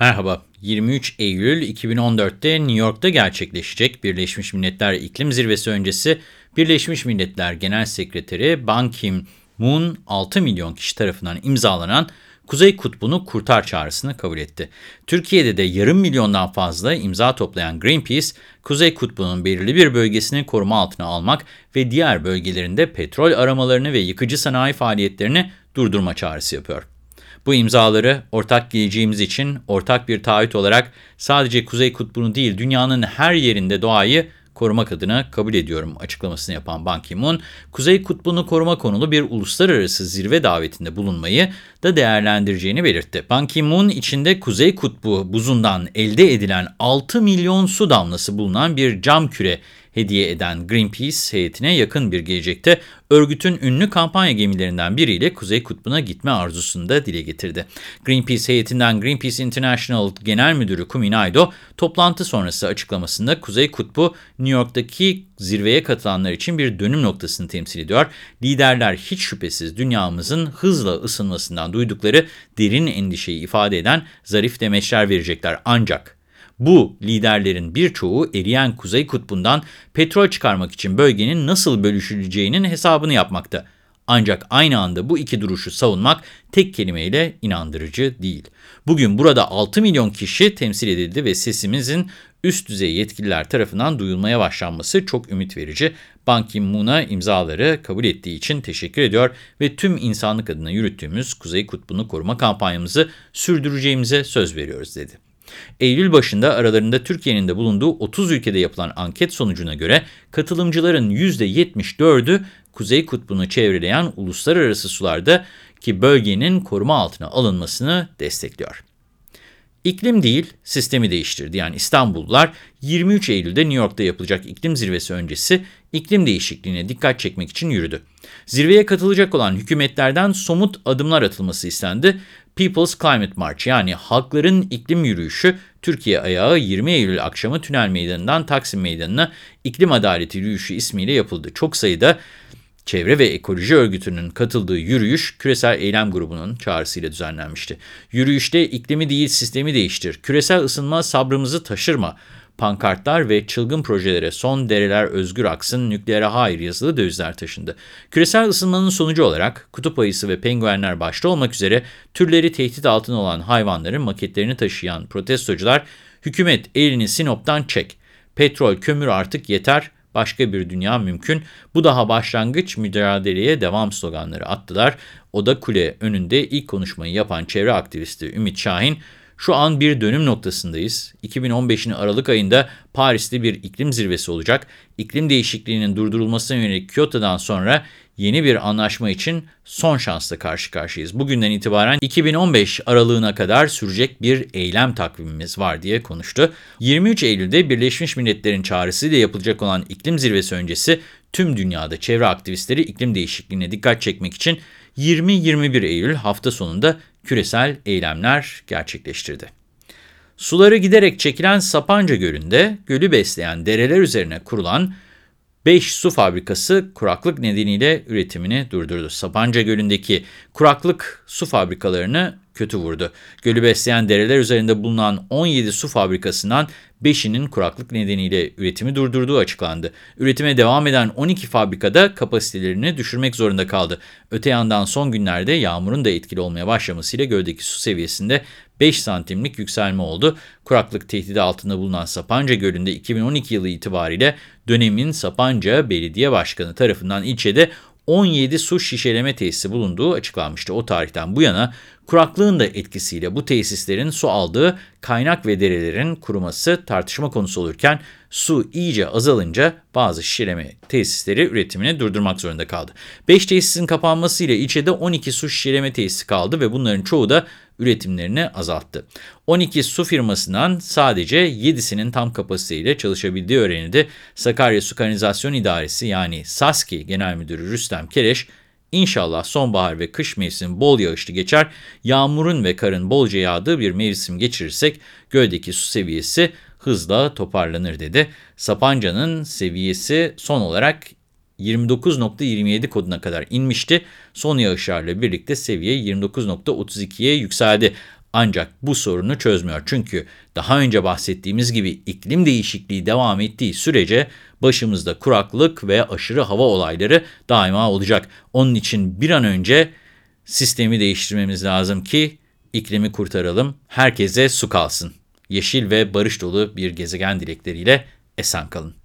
Merhaba, 23 Eylül 2014'te New York'ta gerçekleşecek Birleşmiş Milletler İklim Zirvesi öncesi Birleşmiş Milletler Genel Sekreteri Ban Ki-moon 6 milyon kişi tarafından imzalanan Kuzey Kutbu'nu kurtar çağrısını kabul etti. Türkiye'de de yarım milyondan fazla imza toplayan Greenpeace, Kuzey Kutbu'nun belirli bir bölgesini koruma altına almak ve diğer bölgelerinde petrol aramalarını ve yıkıcı sanayi faaliyetlerini durdurma çağrısı yapıyor. Bu imzaları ortak geleceğimiz için ortak bir taahhüt olarak sadece Kuzey Kutbu'nu değil dünyanın her yerinde doğayı korumak adına kabul ediyorum açıklamasını yapan Ban Ki-moon, Kuzey Kutbu'nu koruma konulu bir uluslararası zirve davetinde bulunmayı da değerlendireceğini belirtti. Ban Ki-moon içinde Kuzey Kutbu buzundan elde edilen 6 milyon su damlası bulunan bir cam küre hediye eden Greenpeace heyetine yakın bir gelecekte örgütün ünlü kampanya gemilerinden biriyle Kuzey Kutbu'na gitme arzusunu da dile getirdi. Greenpeace heyetinden Greenpeace International Genel Müdürü Kuminaido toplantı sonrası açıklamasında Kuzey Kutbu New York'taki zirveye katılanlar için bir dönüm noktasını temsil ediyor. Liderler hiç şüphesiz dünyamızın hızla ısınmasından duydukları derin endişeyi ifade eden zarif demeçler verecekler. Ancak bu liderlerin birçoğu eriyen Kuzey Kutbu'ndan petrol çıkarmak için bölgenin nasıl bölüşüleceğinin hesabını yapmakta. Ancak aynı anda bu iki duruşu savunmak tek kelimeyle inandırıcı değil. Bugün burada 6 milyon kişi temsil edildi ve sesimizin üst düzey yetkililer tarafından duyulmaya başlanması çok ümit verici. Ban Ki-moon'a imzaları kabul ettiği için teşekkür ediyor ve tüm insanlık adına yürüttüğümüz Kuzey Kutbu'nu koruma kampanyamızı sürdüreceğimize söz veriyoruz dedi. Eylül başında aralarında Türkiye'nin de bulunduğu 30 ülkede yapılan anket sonucuna göre katılımcıların %74'ü Kuzey Kutbu'nu çevreleyen uluslararası sularda ki bölgenin koruma altına alınmasını destekliyor. İklim değil, sistemi değiştirdi. Yani İstanbullular 23 Eylül'de New York'ta yapılacak iklim zirvesi öncesi iklim değişikliğine dikkat çekmek için yürüdü. Zirveye katılacak olan hükümetlerden somut adımlar atılması istendi. People's Climate March yani halkların iklim yürüyüşü Türkiye ayağı 20 Eylül akşamı Tünel Meydanı'ndan Taksim Meydanı'na iklim adaleti yürüyüşü ismiyle yapıldı. Çok sayıda Çevre ve Ekoloji Örgütü'nün katıldığı yürüyüş Küresel Eylem Grubu'nun çağrısıyla düzenlenmişti. Yürüyüşte iklimi değil sistemi değiştir, küresel ısınma sabrımızı taşırma, pankartlar ve çılgın projelere son dereler özgür aksın, nükleere hayır yazılı dövizler taşındı. Küresel ısınmanın sonucu olarak kutup ayısı ve penguenler başta olmak üzere türleri tehdit altına olan hayvanların maketlerini taşıyan protestocular, hükümet elini Sinop'tan çek, petrol, kömür artık yeter, başka bir dünya mümkün. Bu daha başlangıç mücadeleye devam sloganları attılar. Oda Kule önünde ilk konuşmayı yapan çevre aktivisti Ümit Şahin, şu an bir dönüm noktasındayız. 2015'in Aralık ayında Paris'te bir iklim zirvesi olacak. İklim değişikliğinin durdurulmasına yönelik Kyoto'dan sonra yeni bir anlaşma için son şansla karşı karşıyayız. Bugünden itibaren 2015 aralığına kadar sürecek bir eylem takvimimiz var diye konuştu. 23 Eylül'de Birleşmiş Milletler'in çağrısıyla yapılacak olan iklim zirvesi öncesi tüm dünyada çevre aktivistleri iklim değişikliğine dikkat çekmek için 20-21 Eylül hafta sonunda küresel eylemler gerçekleştirdi. Suları giderek çekilen Sapanca Gölü'nde gölü besleyen dereler üzerine kurulan 5 su fabrikası kuraklık nedeniyle üretimini durdurdu. Sapanca Gölü'ndeki kuraklık su fabrikalarını kötü vurdu. Gölü besleyen dereler üzerinde bulunan 17 su fabrikasından 5'inin kuraklık nedeniyle üretimi durdurduğu açıklandı. Üretime devam eden 12 fabrikada kapasitelerini düşürmek zorunda kaldı. Öte yandan son günlerde yağmurun da etkili olmaya başlamasıyla göldeki su seviyesinde 5 santimlik yükselme oldu. Kuraklık tehdidi altında bulunan Sapanca Gölü'nde 2012 yılı itibariyle dönemin Sapanca Belediye Başkanı tarafından ilçede 17 su şişeleme tesisi bulunduğu açıklanmıştı. O tarihten bu yana kuraklığın da etkisiyle bu tesislerin su aldığı kaynak ve derelerin kuruması tartışma konusu olurken su iyice azalınca bazı şişeleme tesisleri üretimini durdurmak zorunda kaldı. 5 tesisin kapanmasıyla ilçede 12 su şişeleme tesisi kaldı ve bunların çoğu da üretimlerini azalttı. 12 su firmasından sadece 7'sinin tam kapasiteyle çalışabildiği öğrenildi. Sakarya Su Kanalizasyon İdaresi yani SASKİ Genel Müdürü Rüstem Kereş, İnşallah sonbahar ve kış mevsimi bol yağışlı geçer, yağmurun ve karın bolca yağdığı bir mevsim geçirirsek göldeki su seviyesi hızla toparlanır dedi. Sapanca'nın seviyesi son olarak 29.27 koduna kadar inmişti. Son yağışlarla birlikte seviye 29.32'ye yükseldi. Ancak bu sorunu çözmüyor. Çünkü daha önce bahsettiğimiz gibi iklim değişikliği devam ettiği sürece başımızda kuraklık ve aşırı hava olayları daima olacak. Onun için bir an önce sistemi değiştirmemiz lazım ki iklimi kurtaralım, herkese su kalsın. Yeşil ve barış dolu bir gezegen dilekleriyle esen kalın.